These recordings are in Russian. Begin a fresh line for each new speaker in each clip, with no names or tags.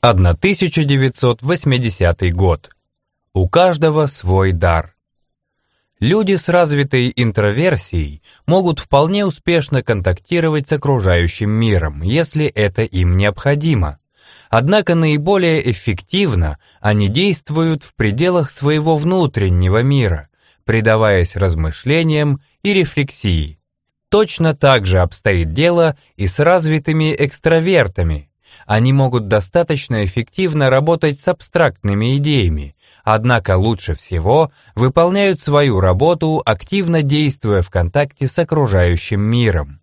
1980 год. У каждого свой дар. Люди с развитой интроверсией могут вполне успешно контактировать с окружающим миром, если это им необходимо. Однако наиболее эффективно они действуют в пределах своего внутреннего мира, предаваясь размышлениям и рефлексии. Точно так же обстоит дело и с развитыми экстравертами, они могут достаточно эффективно работать с абстрактными идеями, однако лучше всего выполняют свою работу, активно действуя в контакте с окружающим миром.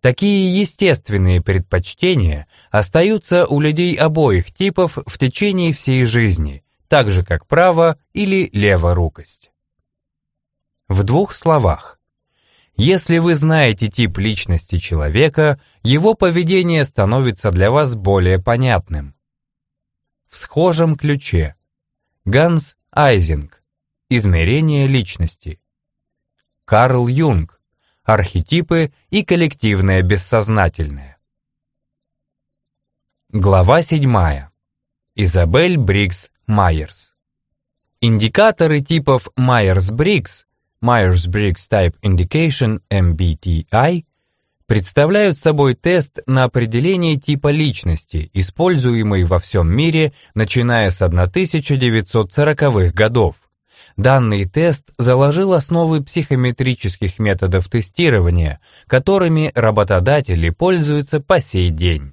Такие естественные предпочтения остаются у людей обоих типов в течение всей жизни, так же как право или леворукость. В двух словах. Если вы знаете тип личности человека, его поведение становится для вас более понятным. В схожем ключе. Ганс Айзенк. Измерение личности. Карл Юнг. Архетипы и коллективное бессознательное. Глава 7. Изабель Бриггс Майерс. Индикаторы типов Майерс-Бриггс Myers-Briggs Type Indicator MBTI представляют собой тест на определение типа личности, используемый во всем мире, начиная с 1940-х годов. Данный тест заложил основы психометрических методов тестирования, которыми работодатели пользуются по сей день.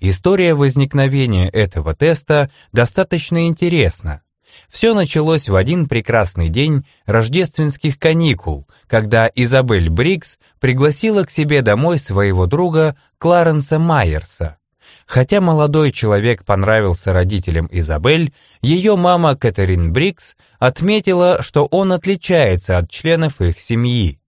История возникновения этого теста достаточно интересна. Все началось в один прекрасный день рождественских каникул, когда Изабель Брикс пригласила к себе домой своего друга Кларенса Майерса. Хотя молодой человек понравился родителям Изабель, ее мама Кэтерин Брикс отметила, что он отличается от членов их семьи.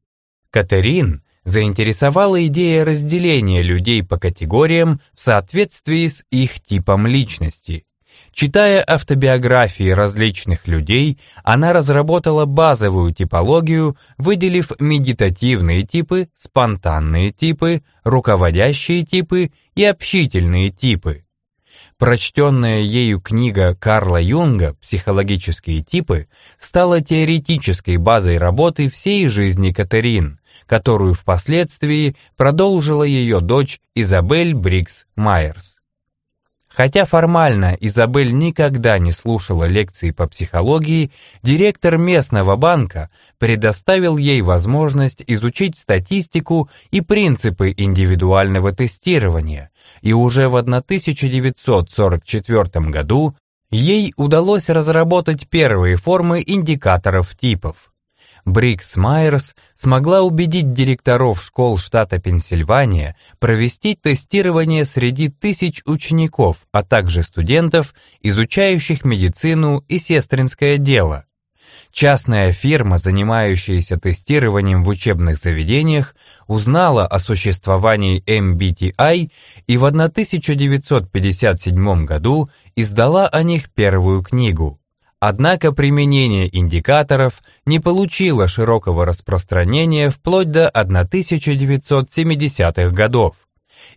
Катерин заинтересовала идея разделения людей по категориям в соответствии с их типом личности. Читая автобиографии различных людей, она разработала базовую типологию, выделив медитативные типы, спонтанные типы, руководящие типы и общительные типы. Прочтенная ею книга Карла Юнга «Психологические типы» стала теоретической базой работы всей жизни Катерин, которую впоследствии продолжила ее дочь Изабель Брикс Майерс. Хотя формально Изабель никогда не слушала лекции по психологии, директор местного банка предоставил ей возможность изучить статистику и принципы индивидуального тестирования, и уже в 1944 году ей удалось разработать первые формы индикаторов типов. Брикс Майерс смогла убедить директоров школ штата Пенсильвания провести тестирование среди тысяч учеников, а также студентов, изучающих медицину и сестринское дело. Частная фирма, занимающаяся тестированием в учебных заведениях, узнала о существовании MBTI и в 1957 году издала о них первую книгу Однако применение индикаторов не получило широкого распространения вплоть до 1970-х годов.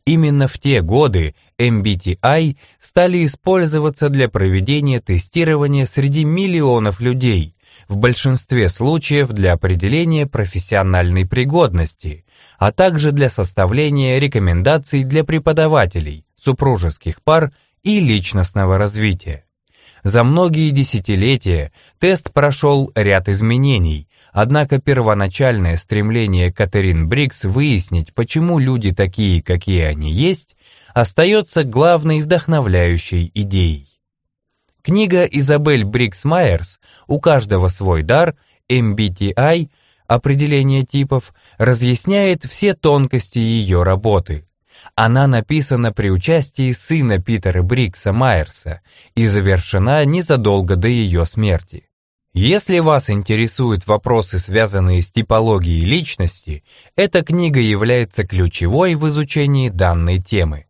Именно в те годы MBTI стали использоваться для проведения тестирования среди миллионов людей, в большинстве случаев для определения профессиональной пригодности, а также для составления рекомендаций для преподавателей, супружеских пар и личностного развития. За многие десятилетия тест прошел ряд изменений, однако первоначальное стремление Катерин Брикс выяснить, почему люди такие, какие они есть, остается главной вдохновляющей идеей. Книга Изабель Брикс Майерс «У каждого свой дар» MBTI определение типов разъясняет все тонкости ее работы, она написана при участии сына Питера Брикса Майерса и завершена незадолго до ее смерти. Если вас интересуют вопросы, связанные с типологией личности, эта книга является ключевой в изучении данной темы.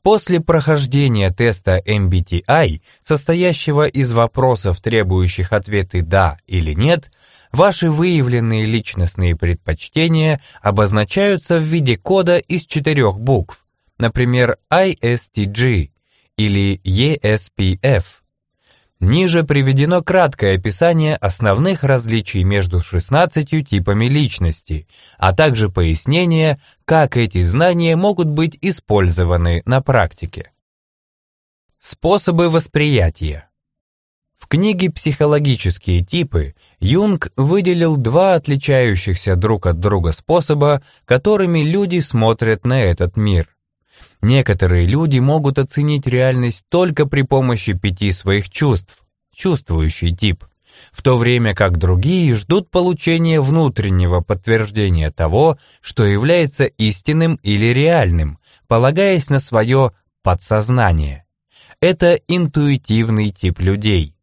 После прохождения теста MBTI, состоящего из вопросов, требующих ответы «да» или «нет», Ваши выявленные личностные предпочтения обозначаются в виде кода из четырех букв, например, ISTG, или ESPF. Ниже приведено краткое описание основных различий между 16 типами личности, а также пояснение, как эти знания могут быть использованы на практике. Способы восприятия. В книге «Психологические типы» Юнг выделил два отличающихся друг от друга способа, которыми люди смотрят на этот мир. Некоторые люди могут оценить реальность только при помощи пяти своих чувств, чувствующий тип, в то время как другие ждут получения внутреннего подтверждения того, что является истинным или реальным, полагаясь на свое подсознание. Это интуитивный тип людей.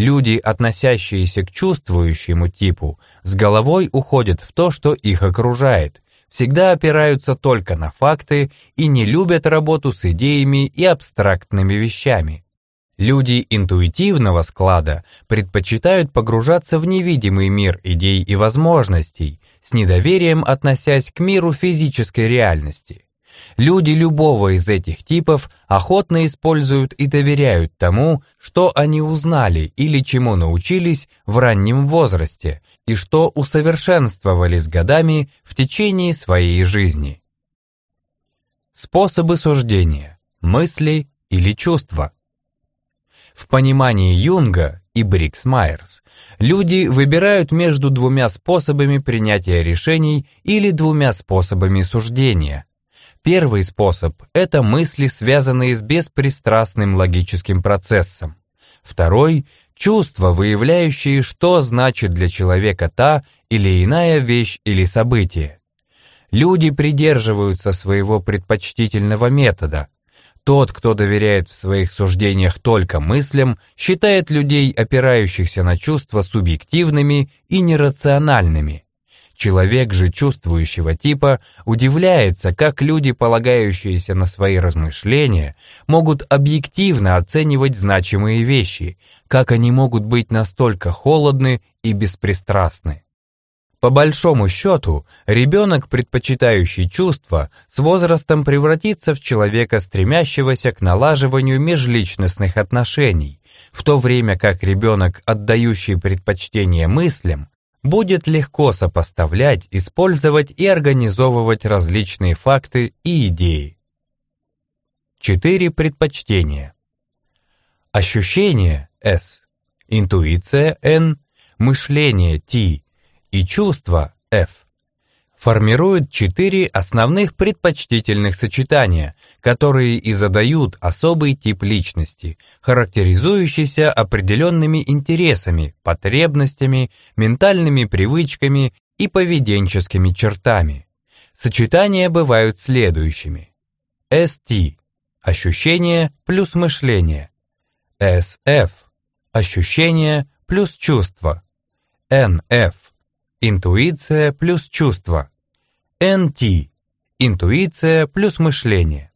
Люди, относящиеся к чувствующему типу, с головой уходят в то, что их окружает, всегда опираются только на факты и не любят работу с идеями и абстрактными вещами. Люди интуитивного склада предпочитают погружаться в невидимый мир идей и возможностей, с недоверием относясь к миру физической реальности. Люди любого из этих типов охотно используют и доверяют тому, что они узнали или чему научились в раннем возрасте и что усовершенствовали с годами в течение своей жизни. Способы суждения, мысли или чувства. В понимании Юнга и Брикс Майерс люди выбирают между двумя способами принятия решений или двумя способами суждения – Первый способ – это мысли, связанные с беспристрастным логическим процессом. Второй – чувства, выявляющие, что значит для человека та или иная вещь или событие. Люди придерживаются своего предпочтительного метода. Тот, кто доверяет в своих суждениях только мыслям, считает людей, опирающихся на чувства, субъективными и нерациональными – Человек же чувствующего типа удивляется, как люди, полагающиеся на свои размышления, могут объективно оценивать значимые вещи, как они могут быть настолько холодны и беспристрастны. По большому счету, ребенок, предпочитающий чувства, с возрастом превратится в человека, стремящегося к налаживанию межличностных отношений, в то время как ребенок, отдающий предпочтение мыслям, будет легко сопоставлять, использовать и организовывать различные факты и идеи. Четыре предпочтения. Ощущение S, интуиция N, мышление T и чувство F формируют четыре основных предпочтительных сочетания, которые и задают особый тип личности, характеризующийся определенными интересами, потребностями, ментальными привычками и поведенческими чертами. Сочетания бывают следующими. ST – ощущение плюс мышление. SF – ощущение плюс чувство. NF – интуиция плюс чувство. NT – интуиция плюс мышление.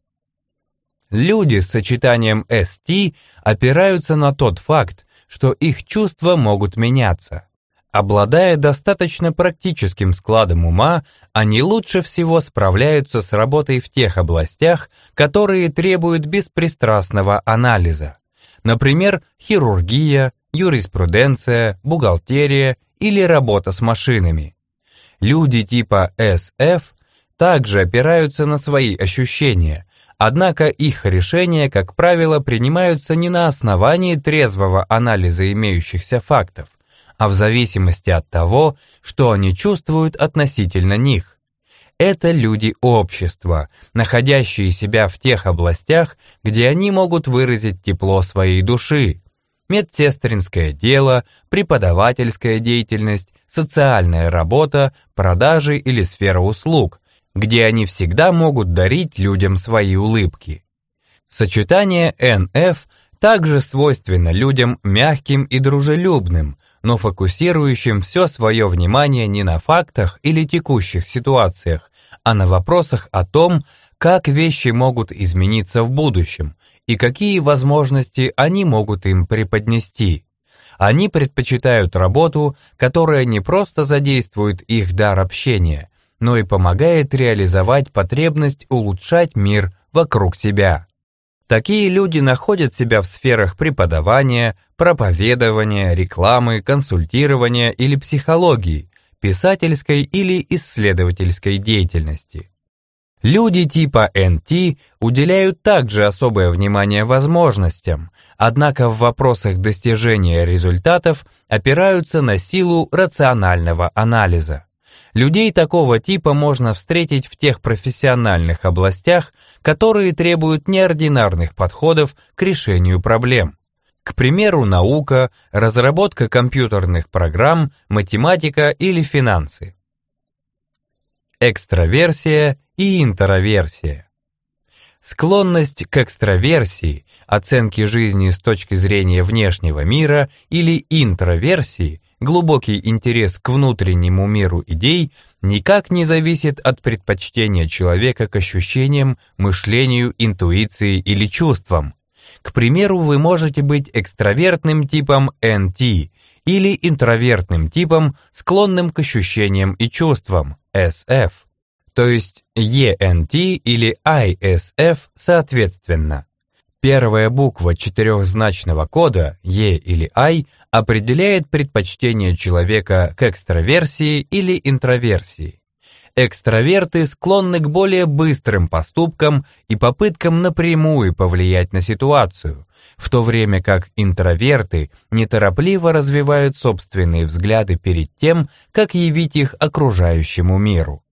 Люди с сочетанием ST опираются на тот факт, что их чувства могут меняться. Обладая достаточно практическим складом ума, они лучше всего справляются с работой в тех областях, которые требуют беспристрастного анализа. Например, хирургия, юриспруденция, бухгалтерия или работа с машинами. Люди типа SF также опираются на свои ощущения, однако их решения, как правило, принимаются не на основании трезвого анализа имеющихся фактов, а в зависимости от того, что они чувствуют относительно них. Это люди общества, находящие себя в тех областях, где они могут выразить тепло своей души, медсестринское дело, преподавательская деятельность, социальная работа, продажи или сфера услуг, где они всегда могут дарить людям свои улыбки. Сочетание NF также свойственно людям мягким и дружелюбным, но фокусирующим все свое внимание не на фактах или текущих ситуациях, а на вопросах о том, как вещи могут измениться в будущем и какие возможности они могут им преподнести. Они предпочитают работу, которая не просто задействует их дар общения, но и помогает реализовать потребность улучшать мир вокруг себя. Такие люди находят себя в сферах преподавания, проповедования, рекламы, консультирования или психологии, писательской или исследовательской деятельности. Люди типа NT уделяют также особое внимание возможностям, однако в вопросах достижения результатов опираются на силу рационального анализа. Людей такого типа можно встретить в тех профессиональных областях, которые требуют неординарных подходов к решению проблем. К примеру, наука, разработка компьютерных программ, математика или финансы. Экстраверсия и интроверсия. Склонность к экстраверсии, оценке жизни с точки зрения внешнего мира или интроверсии, глубокий интерес к внутреннему миру идей никак не зависит от предпочтения человека к ощущениям, мышлению, интуиции или чувствам. К примеру, вы можете быть экстравертным типом NT или интровертным типом, склонным к ощущениям и чувствам SF то есть ENT или ISF соответственно. Первая буква четырехзначного кода E или I определяет предпочтение человека к экстраверсии или интроверсии. Экстраверты склонны к более быстрым поступкам и попыткам напрямую повлиять на ситуацию, в то время как интроверты неторопливо развивают собственные взгляды перед тем, как явить их окружающему миру.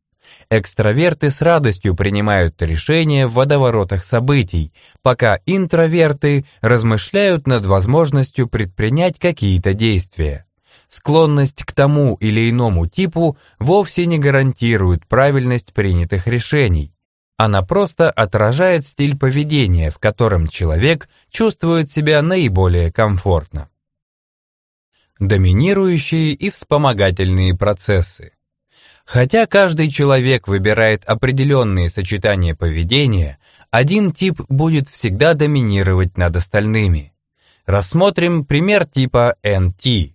Экстраверты с радостью принимают решения в водоворотах событий, пока интроверты размышляют над возможностью предпринять какие-то действия. Склонность к тому или иному типу вовсе не гарантирует правильность принятых решений. Она просто отражает стиль поведения, в котором человек чувствует себя наиболее комфортно. Доминирующие и вспомогательные процессы. Хотя каждый человек выбирает определенные сочетания поведения, один тип будет всегда доминировать над остальными. Рассмотрим пример типа NT.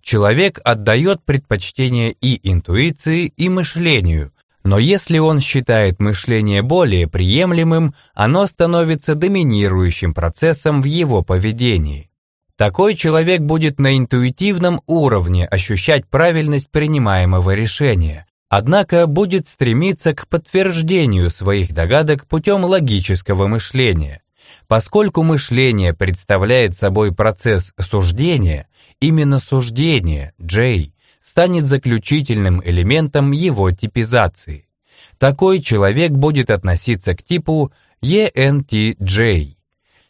Человек отдает предпочтение и интуиции, и мышлению, но если он считает мышление более приемлемым, оно становится доминирующим процессом в его поведении. Такой человек будет на интуитивном уровне ощущать правильность принимаемого решения, однако будет стремиться к подтверждению своих догадок путем логического мышления. Поскольку мышление представляет собой процесс суждения, именно суждение, J, станет заключительным элементом его типизации. Такой человек будет относиться к типу ENTJ.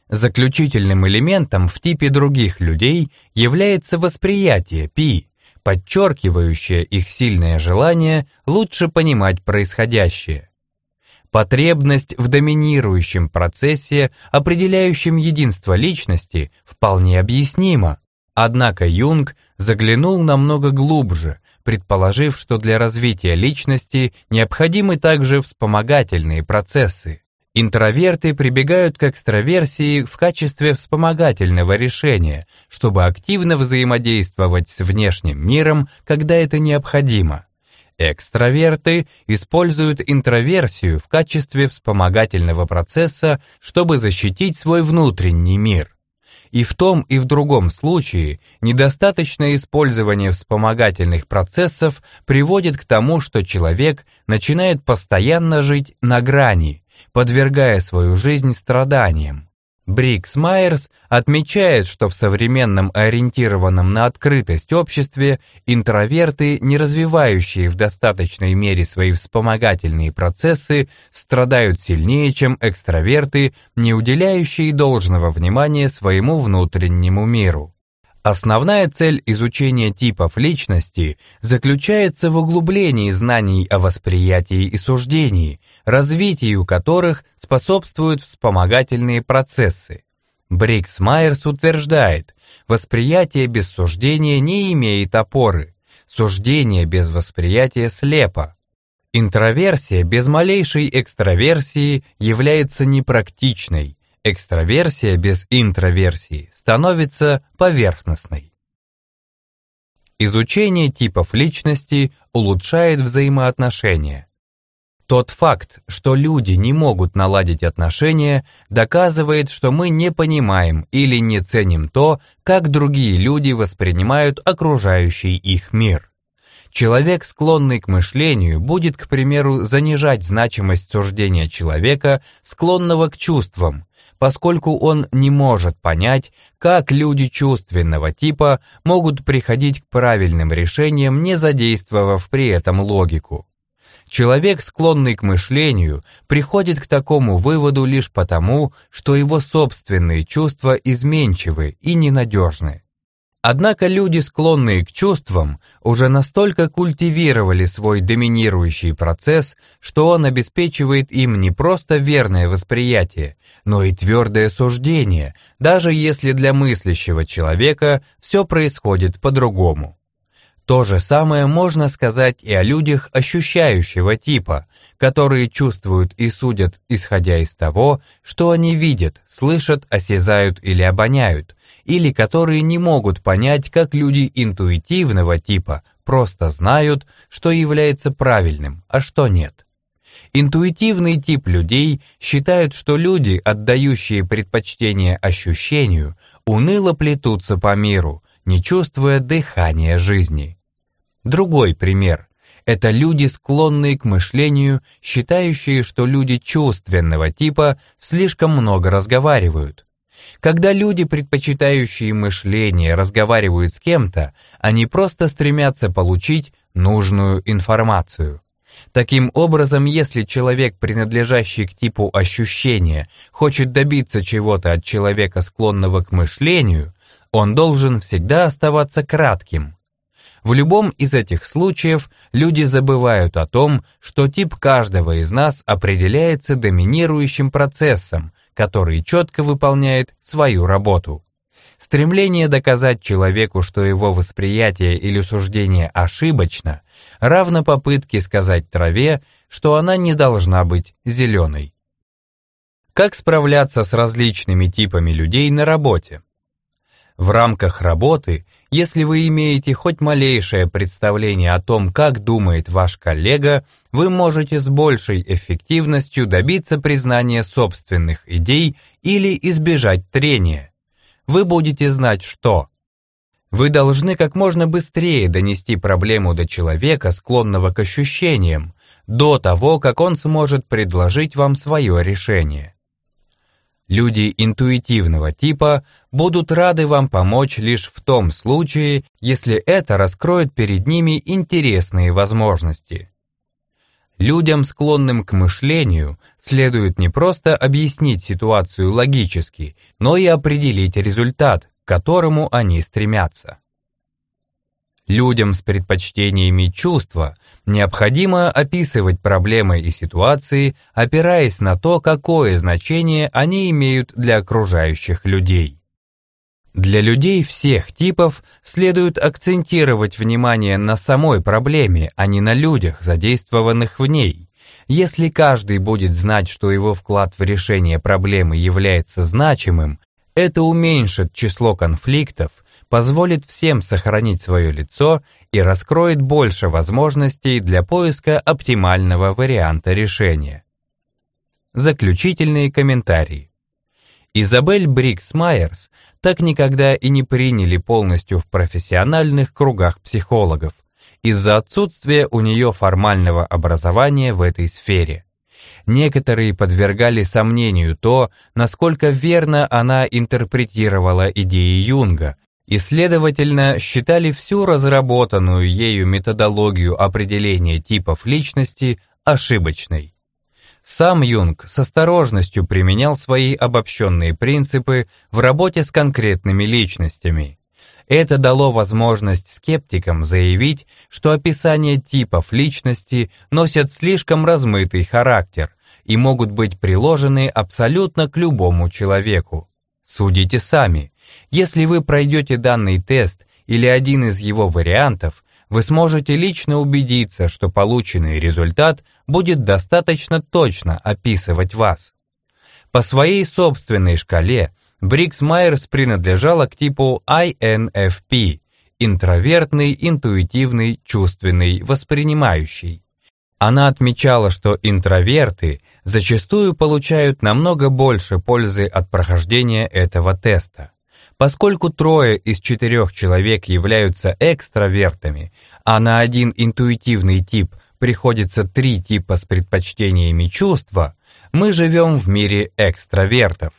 Заключительным элементом в типе других людей является восприятие пи, подчеркивающее их сильное желание лучше понимать происходящее. Потребность в доминирующем процессе, определяющем единство личности, вполне объяснима. Однако Юнг заглянул намного глубже, предположив, что для развития личности необходимы также вспомогательные процессы. Интроверты прибегают к экстраверсии в качестве вспомогательного решения, чтобы активно взаимодействовать с внешним миром, когда это необходимо. Экстраверты используют интроверсию в качестве вспомогательного процесса, чтобы защитить свой внутренний мир. И в том и в другом случае недостаточное использование вспомогательных процессов приводит к тому, что человек начинает постоянно жить на грани – подвергая свою жизнь страданиям. Брикс Майерс отмечает, что в современном ориентированном на открытость обществе интроверты, не развивающие в достаточной мере свои вспомогательные процессы, страдают сильнее, чем экстраверты, не уделяющие должного внимания своему внутреннему миру. Основная цель изучения типов личности заключается в углублении знаний о восприятии и суждении, развитию которых способствуют вспомогательные процессы. Брикс Майерс утверждает, восприятие без суждения не имеет опоры, суждение без восприятия слепо. Интроверсия без малейшей экстраверсии является непрактичной, Экстраверсия без интроверсии становится поверхностной. Изучение типов личности улучшает взаимоотношения. Тот факт, что люди не могут наладить отношения, доказывает, что мы не понимаем или не ценим то, как другие люди воспринимают окружающий их мир. Человек, склонный к мышлению, будет, к примеру, занижать значимость суждения человека, склонного к чувствам, поскольку он не может понять, как люди чувственного типа могут приходить к правильным решениям, не задействовав при этом логику. Человек, склонный к мышлению, приходит к такому выводу лишь потому, что его собственные чувства изменчивы и ненадежны. Однако люди, склонные к чувствам, уже настолько культивировали свой доминирующий процесс, что он обеспечивает им не просто верное восприятие, но и твердое суждение, даже если для мыслящего человека все происходит по-другому. То же самое можно сказать и о людях ощущающего типа, которые чувствуют и судят, исходя из того, что они видят, слышат, осязают или обоняют, или которые не могут понять, как люди интуитивного типа просто знают, что является правильным, а что нет. Интуитивный тип людей считают, что люди, отдающие предпочтение ощущению, уныло плетутся по миру, не чувствуя дыхания жизни. Другой пример – это люди, склонные к мышлению, считающие, что люди чувственного типа слишком много разговаривают. Когда люди, предпочитающие мышление, разговаривают с кем-то, они просто стремятся получить нужную информацию. Таким образом, если человек, принадлежащий к типу ощущения, хочет добиться чего-то от человека, склонного к мышлению, он должен всегда оставаться кратким. В любом из этих случаев люди забывают о том, что тип каждого из нас определяется доминирующим процессом, который четко выполняет свою работу. Стремление доказать человеку, что его восприятие или суждение ошибочно, равно попытке сказать траве, что она не должна быть зеленой. Как справляться с различными типами людей на работе? В рамках работы, если вы имеете хоть малейшее представление о том, как думает ваш коллега, вы можете с большей эффективностью добиться признания собственных идей или избежать трения. Вы будете знать, что вы должны как можно быстрее донести проблему до человека, склонного к ощущениям, до того, как он сможет предложить вам свое решение. Люди интуитивного типа будут рады вам помочь лишь в том случае, если это раскроет перед ними интересные возможности. Людям, склонным к мышлению, следует не просто объяснить ситуацию логически, но и определить результат, к которому они стремятся. Людям с предпочтениями чувства необходимо описывать проблемы и ситуации, опираясь на то, какое значение они имеют для окружающих людей. Для людей всех типов следует акцентировать внимание на самой проблеме, а не на людях, задействованных в ней. Если каждый будет знать, что его вклад в решение проблемы является значимым, это уменьшит число конфликтов позволит всем сохранить свое лицо и раскроет больше возможностей для поиска оптимального варианта решения. Заключительные комментарии. Изабель Брикс Майерс так никогда и не приняли полностью в профессиональных кругах психологов из-за отсутствия у нее формального образования в этой сфере. Некоторые подвергали сомнению то, насколько верно она интерпретировала идеи Юнга, и, следовательно, считали всю разработанную ею методологию определения типов личности ошибочной. Сам Юнг с осторожностью применял свои обобщенные принципы в работе с конкретными личностями. Это дало возможность скептикам заявить, что описания типов личности носят слишком размытый характер и могут быть приложены абсолютно к любому человеку. Судите сами. Если вы пройдете данный тест или один из его вариантов, вы сможете лично убедиться, что полученный результат будет достаточно точно описывать вас. По своей собственной шкале Брикс Майерс принадлежала к типу INFP – интровертный, интуитивный, чувственный, воспринимающий. Она отмечала, что интроверты зачастую получают намного больше пользы от прохождения этого теста. Поскольку трое из четырех человек являются экстравертами, а на один интуитивный тип приходится три типа с предпочтениями чувства, мы живем в мире экстравертов.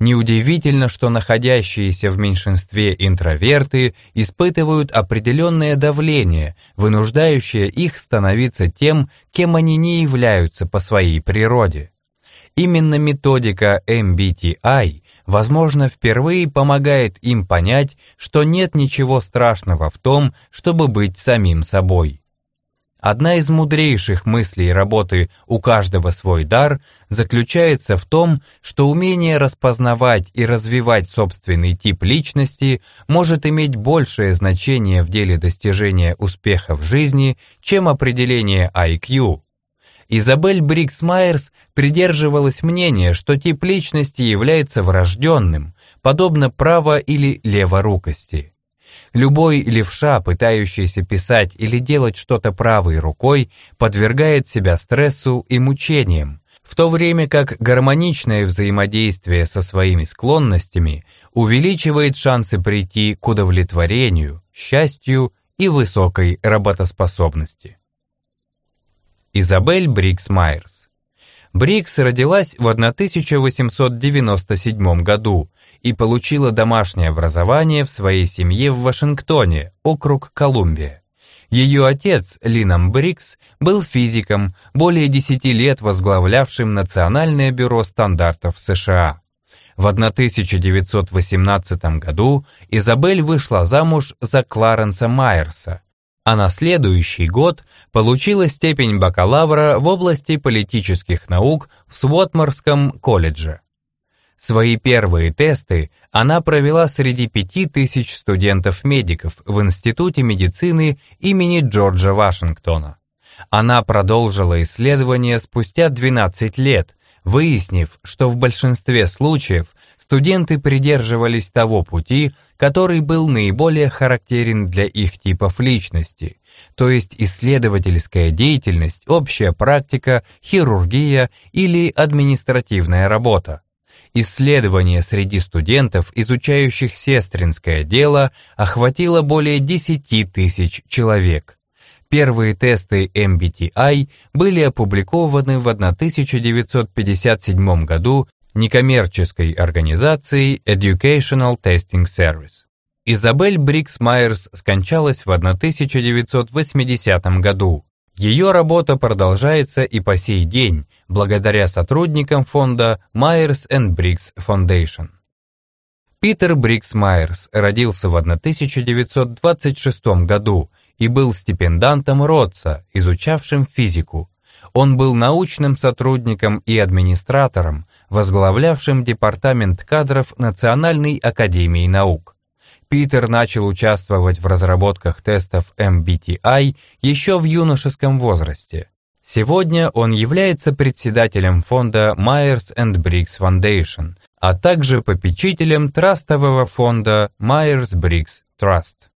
Неудивительно, что находящиеся в меньшинстве интроверты испытывают определенное давление, вынуждающее их становиться тем, кем они не являются по своей природе. Именно методика MBTI, возможно, впервые помогает им понять, что нет ничего страшного в том, чтобы быть самим собой. Одна из мудрейших мыслей работы «У каждого свой дар» заключается в том, что умение распознавать и развивать собственный тип личности может иметь большее значение в деле достижения успеха в жизни, чем определение IQ. Изабель Бриггс-Майерс придерживалась мнения, что тип личности является врожденным, подобно право- или леворукости. Любой левша, пытающийся писать или делать что-то правой рукой, подвергает себя стрессу и мучениям, в то время как гармоничное взаимодействие со своими склонностями увеличивает шансы прийти к удовлетворению, счастью и высокой работоспособности. Изабель Бриггс Майерс Бриггс родилась в 1897 году и получила домашнее образование в своей семье в Вашингтоне, округ Колумбия. Ее отец, Лиман Бриггс, был физиком, более 10 лет возглавлявшим Национальное бюро стандартов США. В 1918 году Изабель вышла замуж за Кларенса Майерса, а на следующий год получила степень бакалавра в области политических наук в Свотморском колледже. Свои первые тесты она провела среди пяти тысяч студентов-медиков в Институте медицины имени Джорджа Вашингтона. Она продолжила исследования спустя 12 лет, выяснив, что в большинстве случаев студенты придерживались того пути, который был наиболее характерен для их типов личности, то есть исследовательская деятельность, общая практика, хирургия или административная работа. Исследование среди студентов, изучающих сестринское дело, охватило более 10 тысяч человек. Первые тесты MBTI были опубликованы в 1957 году некоммерческой организацией Educational Testing Service. Изабель Бриггс Майерс скончалась в 1980 году. Ее работа продолжается и по сей день, благодаря сотрудникам фонда Myers and Briggs Foundation. Питер Бриггс Майерс родился в 1926 году и был стипендиатом Родса, изучавшим физику. Он был научным сотрудником и администратором, возглавлявшим департамент кадров Национальной академии наук. Питер начал участвовать в разработках тестов MBTI еще в юношеском возрасте. Сегодня он является председателем фонда Myers and Briggs Foundation, а также попечителем трастового фонда Myers-Briggs Trust.